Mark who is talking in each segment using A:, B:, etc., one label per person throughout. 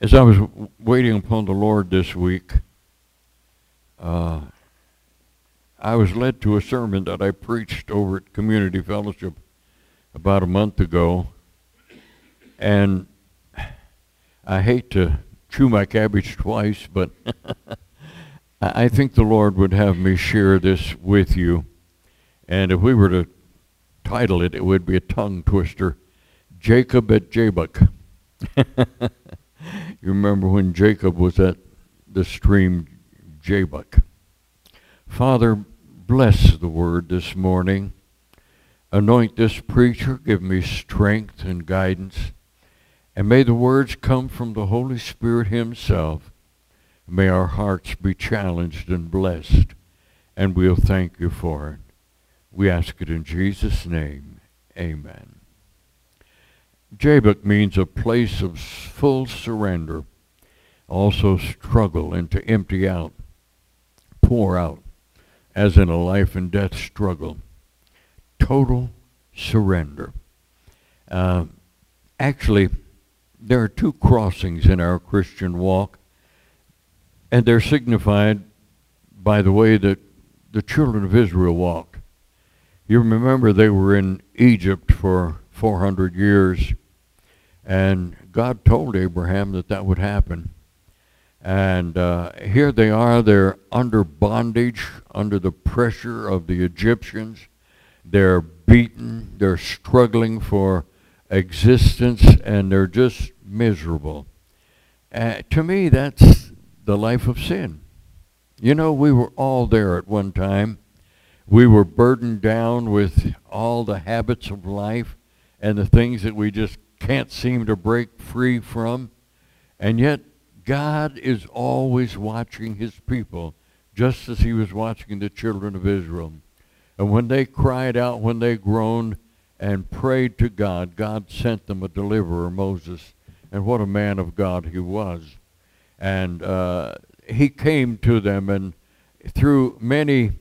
A: As I was waiting upon the Lord this week, uh, I was led to a sermon that I preached over at Community Fellowship about a month ago. And I hate to chew my cabbage twice, but I think the Lord would have me share this with you. And if we were to title it, it would be a tongue twister Jacob at Jabbok. you remember when Jacob was at the stream Jabbok. Father, bless the word this morning. Anoint this preacher, give me strength and guidance. And may the words come from the Holy Spirit himself. May our hearts be challenged and blessed. And we'll thank you for it. We ask it in Jesus' name. Amen. Jabbok means a place of full surrender, also struggle and to empty out, pour out, as in a life and death struggle. Total surrender. Uh, actually, there are two crossings in our Christian walk, and they're signified by the way that the children of Israel walked. You remember they were in Egypt for 400 years, and God told Abraham that that would happen. And uh, here they are, they're under bondage, under the pressure of the Egyptians. They're beaten, they're struggling for existence, and they're just miserable. Uh, to me, that's the life of sin. You know, we were all there at one time. We were burdened down with all the habits of life and the things that we just can't seem to break free from. And yet, God is always watching his people, just as he was watching the children of Israel. And when they cried out, when they groaned and prayed to God, God sent them a deliverer, Moses. And what a man of God he was. And uh, he came to them, and through many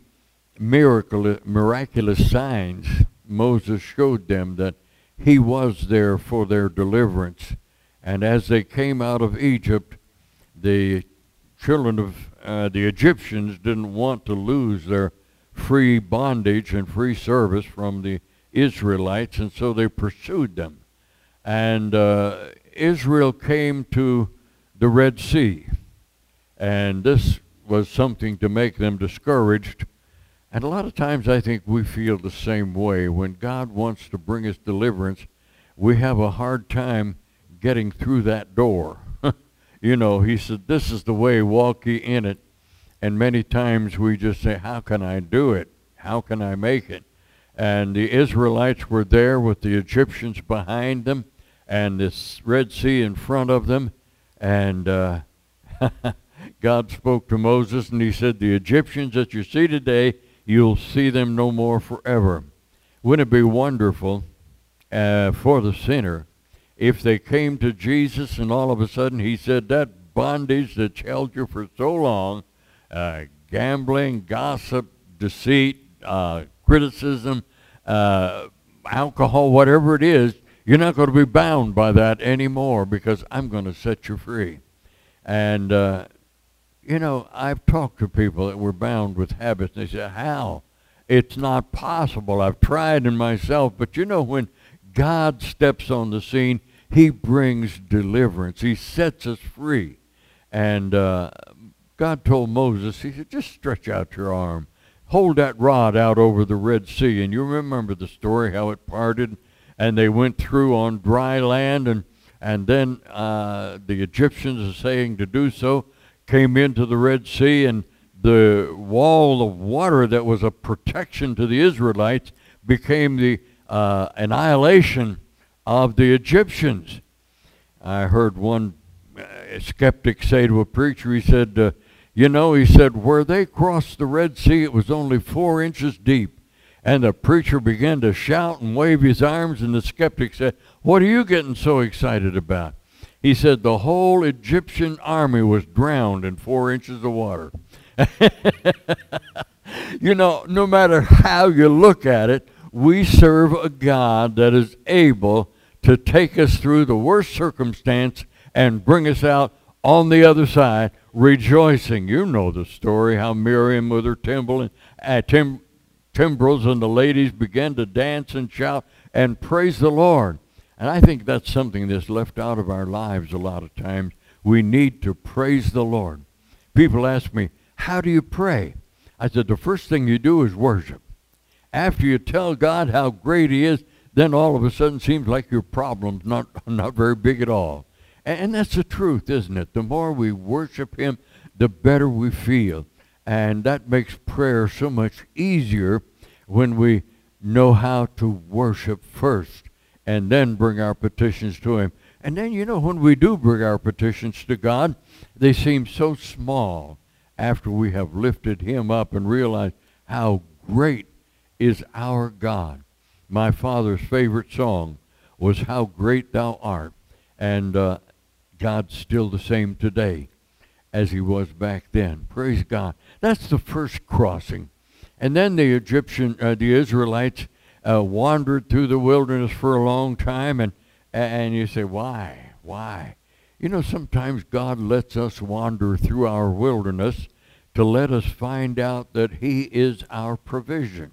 A: miracle, miraculous signs, Moses showed them that he was there for their deliverance. And as they came out of Egypt, the children of uh, the Egyptians didn't want to lose their free bondage and free service from the Israelites, and so they pursued them. And uh, Israel came to the Red Sea, and this was something to make them discouraged. And a lot of times I think we feel the same way. When God wants to bring us deliverance, we have a hard time getting through that door. you know, he said, this is the way, walk ye in it. And many times we just say, how can I do it? How can I make it? And the Israelites were there with the Egyptians behind them and this Red Sea in front of them. And uh, God spoke to Moses and he said, the Egyptians that you see today, you'll see them no more forever. Wouldn't it be wonderful uh, for the sinner if they came to Jesus and all of a sudden he said, that bondage that's held you for so long, uh, gambling, gossip, deceit, uh, criticism, uh, alcohol, whatever it is, you're not going to be bound by that anymore because I'm going to set you free. And, uh, you know, I've talked to people that were bound with habits, and they say, how? It's not possible. I've tried in myself. But you know, when God steps on the scene, he brings deliverance. He sets us free. And uh, God told Moses, he said, just stretch out your arm. Hold that rod out over the Red Sea. And you remember the story, how it parted, and they went through on dry land, and, and then uh, the Egyptians are saying to do so, came into the Red Sea, and the wall of water that was a protection to the Israelites became the uh, annihilation of the Egyptians. I heard one uh, skeptic say to a preacher, he said, uh, you know, he said, where they crossed the Red Sea, it was only four inches deep. And the preacher began to shout and wave his arms, and the skeptic said, what are you getting so excited about? He said the whole Egyptian army was drowned in four inches of water. you know, no matter how you look at it, we serve a God that is able to take us through the worst circumstance and bring us out on the other side rejoicing. You know the story how Miriam with her timbrel uh, tim- timbrels and the ladies began to dance and shout and praise the Lord. And I think that's something that's left out of our lives a lot of times. We need to praise the Lord. People ask me, how do you pray? I said, the first thing you do is worship. After you tell God how great he is, then all of a sudden it seems like your problem's not, not very big at all. And, and that's the truth, isn't it? The more we worship him, the better we feel. And that makes prayer so much easier when we know how to worship first and then bring our petitions to him. And then, you know, when we do bring our petitions to God, they seem so small after we have lifted him up and realized how great is our God. My father's favorite song was How Great Thou Art. And uh, God's still the same today as he was back then. Praise God. That's the first crossing. And then the Egyptian, uh, the Israelites uh, wandered through the wilderness for a long time, and and you say, why, why? You know, sometimes God lets us wander through our wilderness to let us find out that He is our provision.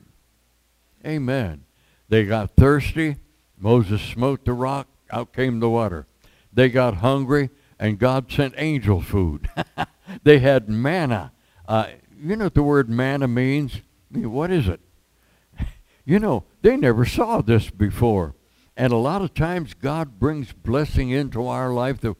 A: Amen. They got thirsty. Moses smote the rock. Out came the water. They got hungry, and God sent angel food. they had manna. Uh, you know what the word manna means? I mean, what is it? You know, they never saw this before. And a lot of times God brings blessing into our life that,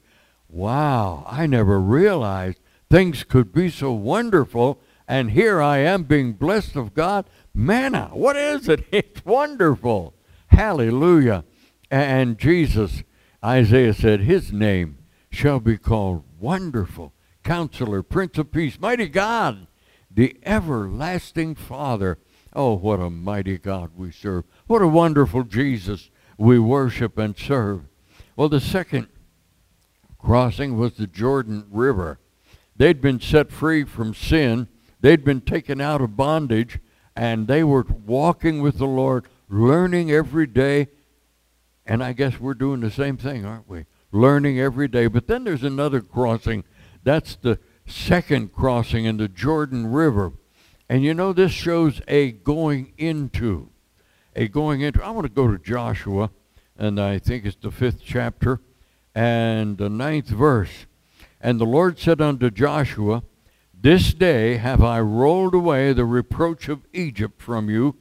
A: wow, I never realized things could be so wonderful. And here I am being blessed of God. Manna, what is it? It's wonderful. Hallelujah. And Jesus, Isaiah said, his name shall be called Wonderful, Counselor, Prince of Peace, Mighty God, the everlasting Father Oh, what a mighty God we serve. What a wonderful Jesus we worship and serve. Well, the second crossing was the Jordan River. They'd been set free from sin. They'd been taken out of bondage, and they were walking with the Lord, learning every day. And I guess we're doing the same thing, aren't we? Learning every day. But then there's another crossing. That's the second crossing in the Jordan River. And you know, this shows a going into. A going into. I want to go to Joshua, and I think it's the fifth chapter, and the ninth verse. And the Lord said unto Joshua, This day have I rolled away the reproach of Egypt from you.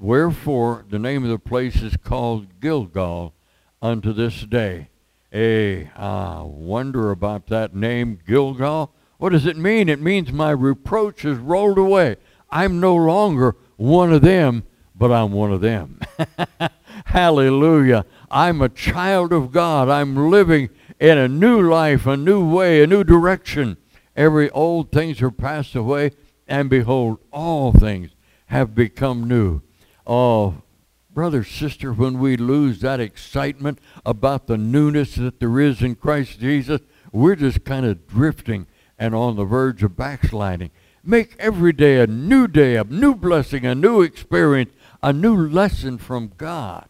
A: Wherefore the name of the place is called Gilgal unto this day. Hey, I wonder about that name, Gilgal. What does it mean? It means my reproach is rolled away. I'm no longer one of them, but I'm one of them. Hallelujah. I'm a child of God. I'm living in a new life, a new way, a new direction. Every old things are passed away, and behold, all things have become new. Oh, brother, sister, when we lose that excitement about the newness that there is in Christ Jesus, we're just kind of drifting and on the verge of backsliding. Make every day a new day, a new blessing, a new experience, a new lesson from God.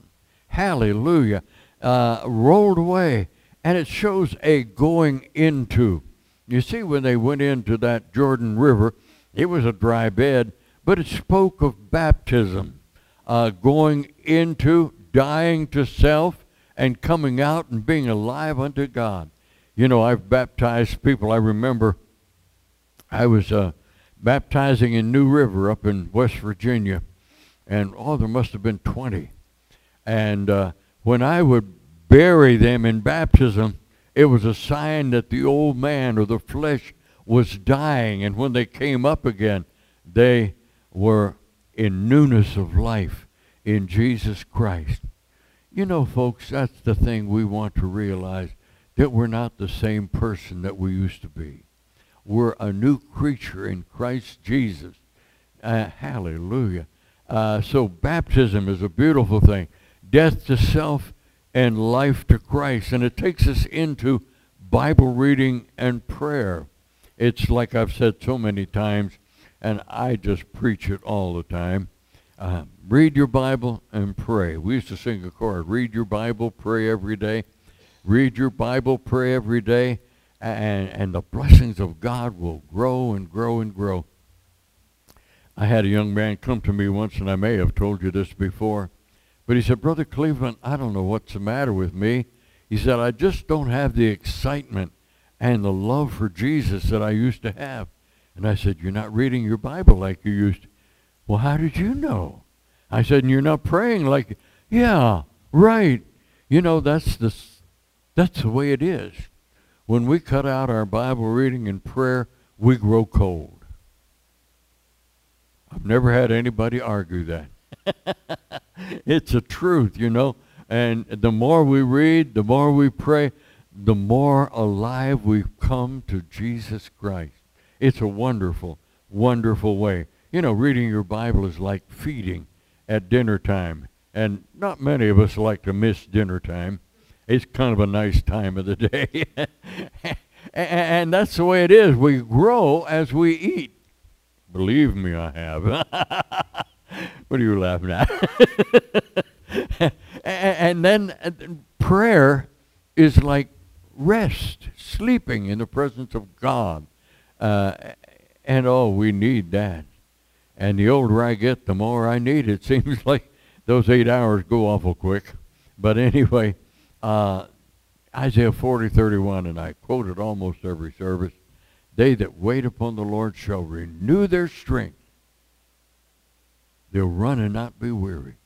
A: Hallelujah. Uh, rolled away. And it shows a going into. You see, when they went into that Jordan River, it was a dry bed, but it spoke of baptism, uh, going into, dying to self, and coming out and being alive unto God. You know, I've baptized people. I remember I was uh, baptizing in New River up in West Virginia, and oh, there must have been 20. And uh, when I would bury them in baptism, it was a sign that the old man or the flesh was dying, and when they came up again, they were in newness of life in Jesus Christ. You know, folks, that's the thing we want to realize that we're not the same person that we used to be. We're a new creature in Christ Jesus. Uh, hallelujah. Uh, so baptism is a beautiful thing. Death to self and life to Christ. And it takes us into Bible reading and prayer. It's like I've said so many times, and I just preach it all the time. Uh, read your Bible and pray. We used to sing a chorus, read your Bible, pray every day. Read your Bible, pray every day, and, and the blessings of God will grow and grow and grow. I had a young man come to me once, and I may have told you this before, but he said, Brother Cleveland, I don't know what's the matter with me. He said, I just don't have the excitement and the love for Jesus that I used to have. And I said, You're not reading your Bible like you used to. Well, how did you know? I said, and you're not praying like, yeah, right. You know, that's the, that's the way it is. When we cut out our Bible reading and prayer, we grow cold. I've never had anybody argue that. it's a truth, you know. And the more we read, the more we pray, the more alive we come to Jesus Christ. It's a wonderful, wonderful way. You know, reading your Bible is like feeding at dinner time. And not many of us like to miss dinner time. It's kind of a nice time of the day. and that's the way it is. We grow as we eat. Believe me, I have. what are you laughing at? and then prayer is like rest, sleeping in the presence of God. Uh, and oh, we need that. And the older I get, the more I need. It seems like those eight hours go awful quick. But anyway, uh, Isaiah 40, 31, and I quote it almost every service. They that wait upon the Lord shall renew their strength. They'll run and not be weary.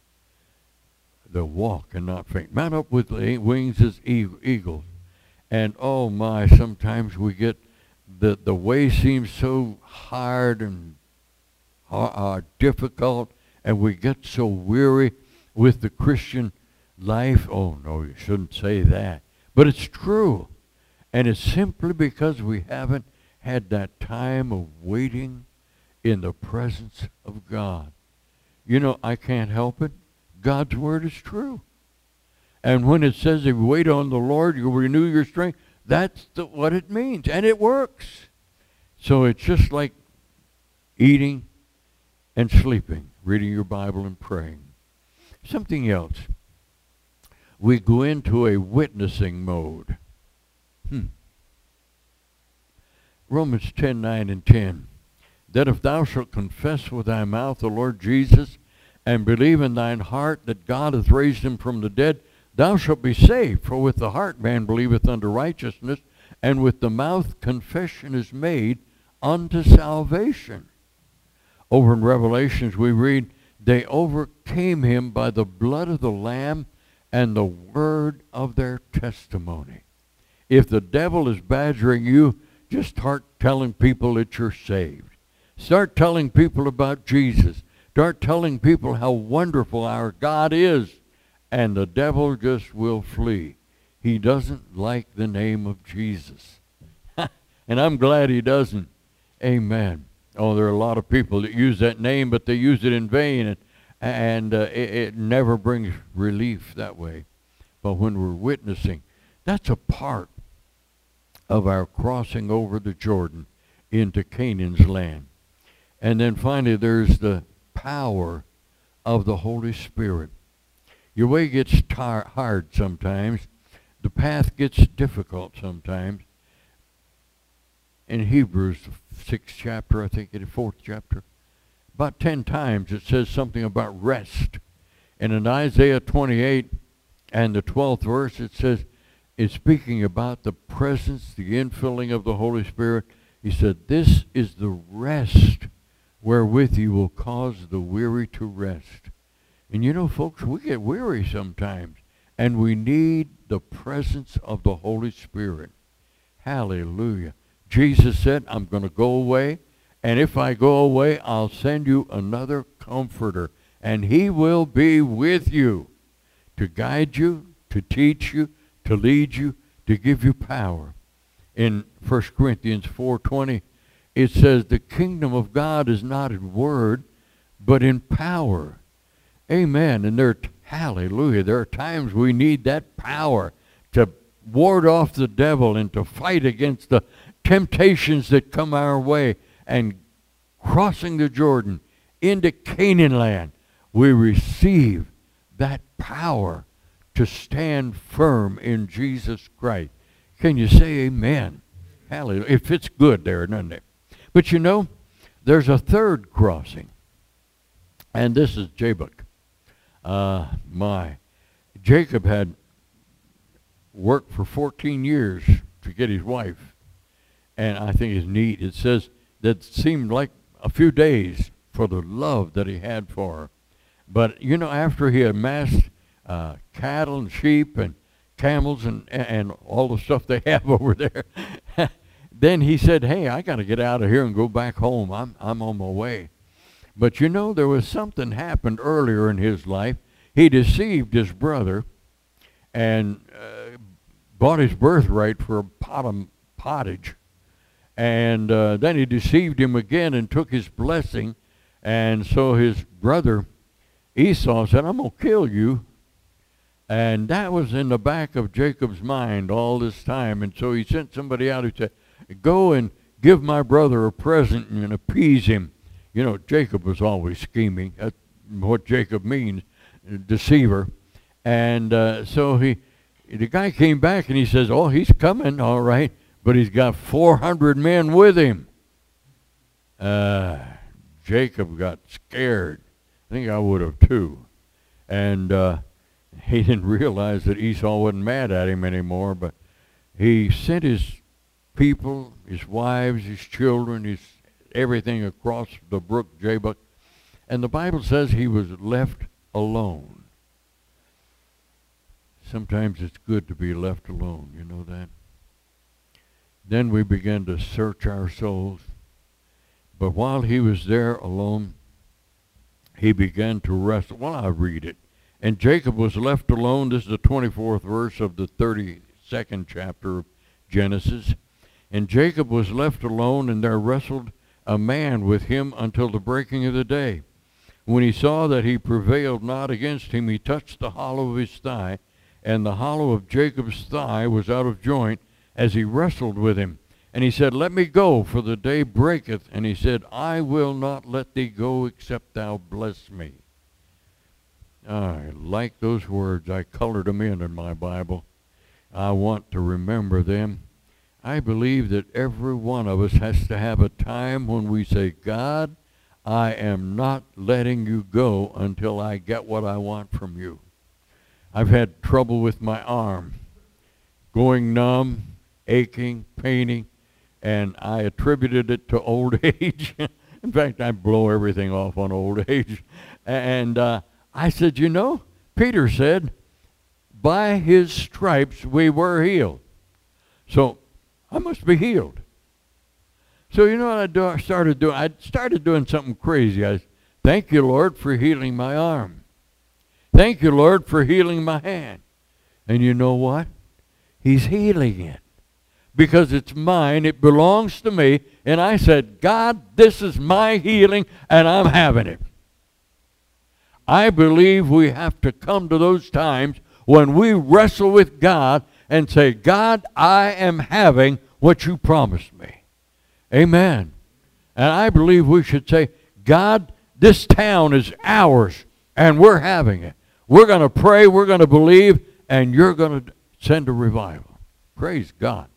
A: They'll walk and not faint. Mount up with the wings as eagles. And oh my, sometimes we get the, the way seems so hard and are difficult and we get so weary with the Christian life. Oh, no, you shouldn't say that. But it's true. And it's simply because we haven't had that time of waiting in the presence of God. You know, I can't help it. God's word is true. And when it says if you wait on the Lord, you'll renew your strength, that's the, what it means. And it works. So it's just like eating and sleeping, reading your Bible and praying. Something else. We go into a witnessing mode. Hmm. Romans 10, 9 and 10. That if thou shalt confess with thy mouth the Lord Jesus, and believe in thine heart that God hath raised him from the dead, thou shalt be saved. For with the heart man believeth unto righteousness, and with the mouth confession is made unto salvation. Over in Revelations, we read, they overcame him by the blood of the Lamb and the word of their testimony. If the devil is badgering you, just start telling people that you're saved. Start telling people about Jesus. Start telling people how wonderful our God is. And the devil just will flee. He doesn't like the name of Jesus. and I'm glad he doesn't. Amen. Oh, there are a lot of people that use that name, but they use it in vain, and, and uh, it, it never brings relief that way. But when we're witnessing, that's a part of our crossing over the Jordan into Canaan's land. And then finally, there's the power of the Holy Spirit. Your way gets tar- hard sometimes. The path gets difficult sometimes. In Hebrews, sixth chapter, I think, in the fourth chapter. About ten times it says something about rest. And in Isaiah 28 and the 12th verse, it says, it's speaking about the presence, the infilling of the Holy Spirit. He said, this is the rest wherewith you will cause the weary to rest. And you know, folks, we get weary sometimes, and we need the presence of the Holy Spirit. Hallelujah. Jesus said, I'm going to go away, and if I go away, I'll send you another comforter, and he will be with you to guide you, to teach you, to lead you, to give you power. In 1 Corinthians 4.20, it says, the kingdom of God is not in word, but in power. Amen. And there, hallelujah, there are times we need that power to ward off the devil and to fight against the temptations that come our way and crossing the Jordan into Canaan land, we receive that power to stand firm in Jesus Christ. Can you say amen? Hallelujah. It fits good there, doesn't it? But you know, there's a third crossing. And this is Jabbok. Uh, my. Jacob had worked for 14 years to get his wife. And I think it's neat. It says that seemed like a few days for the love that he had for her. But, you know, after he amassed uh, cattle and sheep and camels and, and all the stuff they have over there, then he said, hey, I got to get out of here and go back home. I'm, I'm on my way. But you know, there was something happened earlier in his life. He deceived his brother and uh, bought his birthright for a pot of pottage. And uh, then he deceived him again and took his blessing. And so his brother Esau said, I'm going to kill you. And that was in the back of Jacob's mind all this time. And so he sent somebody out who said, go and give my brother a present and appease him. You know, Jacob was always scheming. That's what Jacob means, deceiver. And uh, so he, the guy came back and he says, oh, he's coming, all right, but he's got 400 men with him. Uh, Jacob got scared. I think I would have too. And uh, he didn't realize that Esau wasn't mad at him anymore, but he sent his people, his wives, his children, his everything across the brook Jabbok. And the Bible says he was left alone. Sometimes it's good to be left alone, you know that? Then we began to search our souls. But while he was there alone, he began to wrestle. Well, I read it. And Jacob was left alone. This is the 24th verse of the 32nd chapter of Genesis. And Jacob was left alone, and there wrestled a man with him until the breaking of the day. When he saw that he prevailed not against him, he touched the hollow of his thigh, and the hollow of Jacob's thigh was out of joint as he wrestled with him. And he said, Let me go, for the day breaketh. And he said, I will not let thee go except thou bless me. Ah, I like those words. I colored them in in my Bible. I want to remember them. I believe that every one of us has to have a time when we say, God, I am not letting you go until I get what I want from you. I've had trouble with my arm, going numb, aching, paining, and I attributed it to old age. In fact, I blow everything off on old age. And uh, I said, you know, Peter said, by his stripes we were healed. So I must be healed. So you know what I, do, I started doing? I started doing something crazy. I said, thank you, Lord, for healing my arm. Thank you, Lord, for healing my hand. And you know what? He's healing it. Because it's mine, it belongs to me. And I said, God, this is my healing, and I'm having it. I believe we have to come to those times when we wrestle with God and say, God, I am having what you promised me. Amen. And I believe we should say, God, this town is ours, and we're having it. We're going to pray, we're going to believe, and you're going to send a revival. Praise God.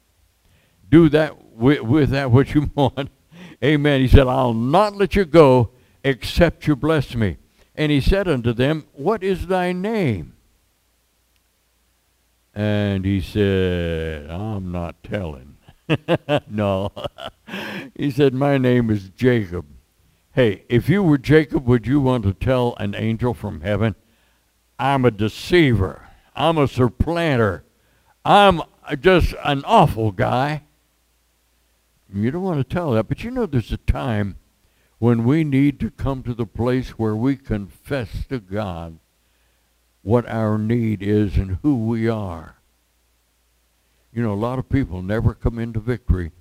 A: Do that with, with that what you want. Amen. He said, I'll not let you go except you bless me. And he said unto them, What is thy name? And he said, I'm not telling. no. he said, My name is Jacob. Hey, if you were Jacob, would you want to tell an angel from heaven, I'm a deceiver. I'm a supplanter. I'm just an awful guy. You don't want to tell that, but you know there's a time when we need to come to the place where we confess to God what our need is and who we are. You know, a lot of people never come into victory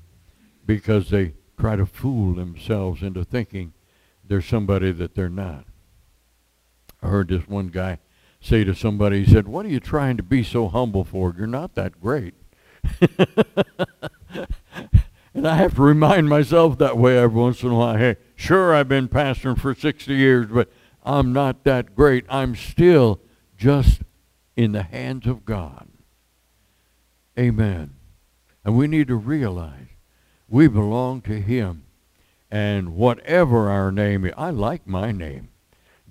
A: because they try to fool themselves into thinking they're somebody that they're not. I heard this one guy say to somebody, he said, what are you trying to be so humble for? You're not that great. and I have to remind myself that way every once in a while. Hey, sure, I've been pastoring for 60 years, but I'm not that great. I'm still just in the hands of God. Amen. And we need to realize we belong to him. And whatever our name is, I like my name.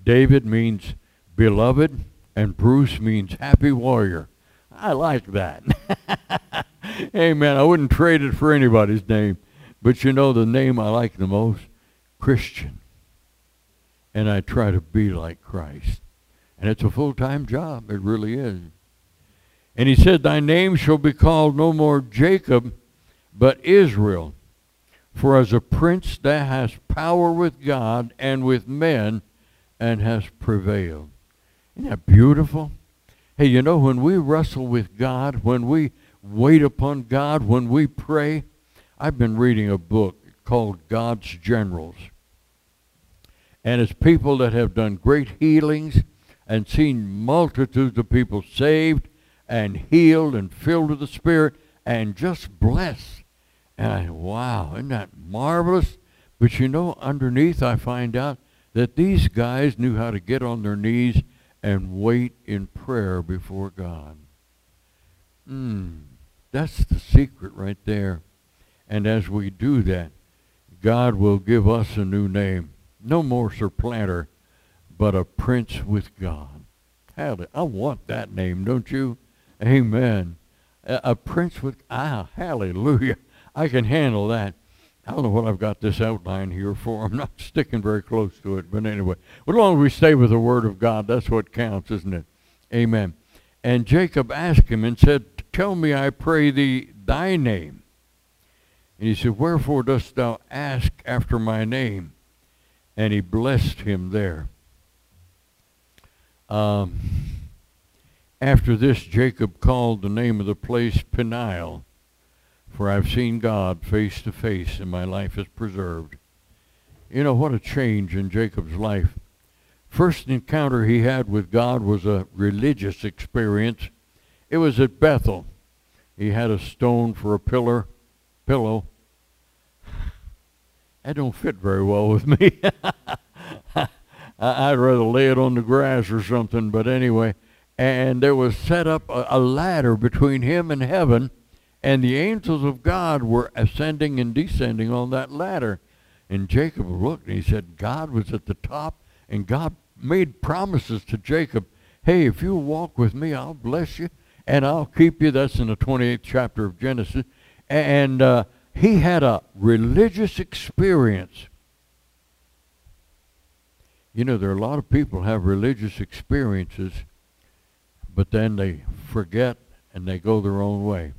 A: David means beloved, and Bruce means happy warrior. I like that. Amen. I wouldn't trade it for anybody's name. But you know the name I like the most? Christian. And I try to be like Christ. And it's a full-time job. It really is. And he said, Thy name shall be called no more Jacob, but Israel. For as a prince thou hast power with God and with men, and hast prevailed. Isn't that beautiful? Hey, you know, when we wrestle with God, when we wait upon God, when we pray, I've been reading a book called God's Generals. And it's people that have done great healings and seen multitudes of people saved and healed and filled with the Spirit and just blessed. And I, wow, isn't that marvelous? But you know, underneath I find out that these guys knew how to get on their knees and wait in prayer before God. Hmm, that's the secret right there. And as we do that, God will give us a new name. No more supplanter, but a prince with God. Hallelujah. I want that name, don't you? Amen. A, a prince with, ah, hallelujah. I can handle that. I don't know what I've got this outline here for. I'm not sticking very close to it. But anyway, as long as we stay with the Word of God, that's what counts, isn't it? Amen. And Jacob asked him and said, Tell me, I pray thee, thy name. And he said, Wherefore dost thou ask after my name? And he blessed him there. Um, after this, Jacob called the name of the place Peniel, for I've seen God face to face, and my life is preserved. You know, what a change in Jacob's life. First encounter he had with God was a religious experience. It was at Bethel. He had a stone for a pillar, pillow. That don't fit very well with me. I'd rather lay it on the grass or something, but anyway. And there was set up a, a ladder between him and heaven, and the angels of God were ascending and descending on that ladder. And Jacob looked and he said, God was at the top, and God made promises to Jacob. Hey, if you walk with me, I'll bless you, and I'll keep you. That's in the 28th chapter of Genesis. And uh, he had a religious experience you know, there are a lot of people have religious experiences, but then they forget and they go their own way.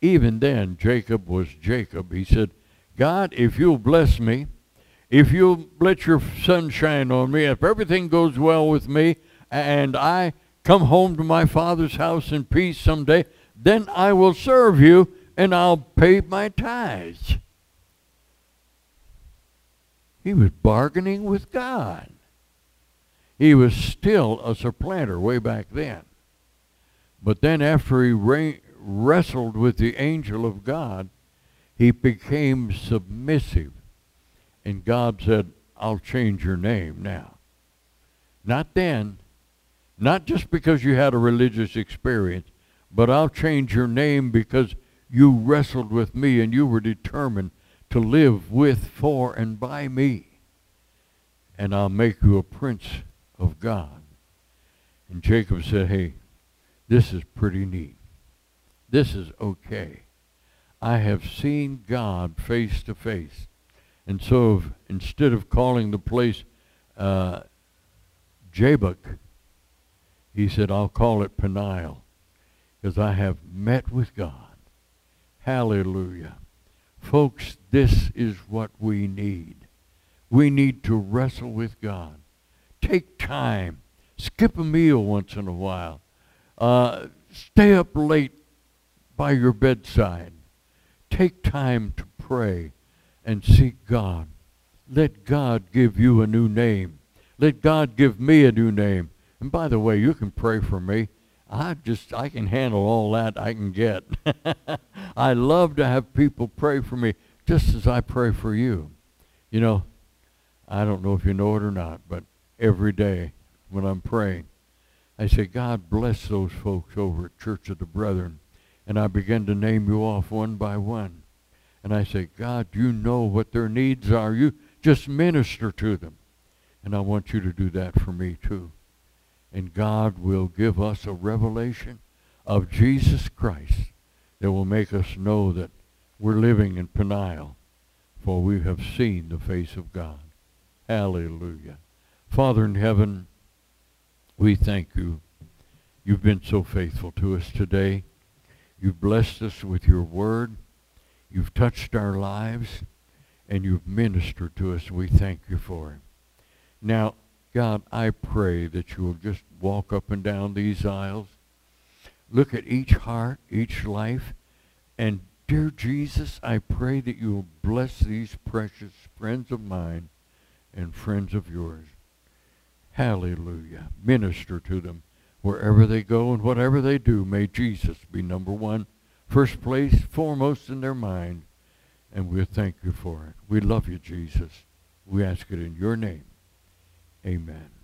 A: Even then, Jacob was Jacob. He said, God, if you'll bless me, if you'll let your sun shine on me, if everything goes well with me, and I come home to my father's house in peace someday, then I will serve you and I'll pay my tithes. He was bargaining with God. He was still a supplanter way back then. But then after he wrestled with the angel of God, he became submissive. And God said, I'll change your name now. Not then, not just because you had a religious experience, but I'll change your name because you wrestled with me and you were determined to live with, for, and by me. And I'll make you a prince of God. And Jacob said, hey, this is pretty neat. This is okay. I have seen God face to face. And so if, instead of calling the place uh, Jabbok, he said, I'll call it Peniel because I have met with God. Hallelujah. Folks, this is what we need. We need to wrestle with God. Take time. Skip a meal once in a while. Uh, stay up late by your bedside. Take time to pray and seek God. Let God give you a new name. Let God give me a new name. And by the way, you can pray for me. I just, I can handle all that I can get. I love to have people pray for me just as I pray for you. You know, I don't know if you know it or not, but every day when I'm praying. I say, God bless those folks over at Church of the Brethren. And I begin to name you off one by one. And I say, God, you know what their needs are. You just minister to them. And I want you to do that for me too. And God will give us a revelation of Jesus Christ that will make us know that we're living in Peniel, for we have seen the face of God. Hallelujah. Father in heaven, we thank you. You've been so faithful to us today. You've blessed us with your word. You've touched our lives, and you've ministered to us. We thank you for it. Now, God, I pray that you will just walk up and down these aisles, look at each heart, each life, and dear Jesus, I pray that you will bless these precious friends of mine and friends of yours. Hallelujah. Minister to them wherever they go and whatever they do. May Jesus be number one, first place, foremost in their mind. And we'll thank you for it. We love you, Jesus. We ask it in your name. Amen.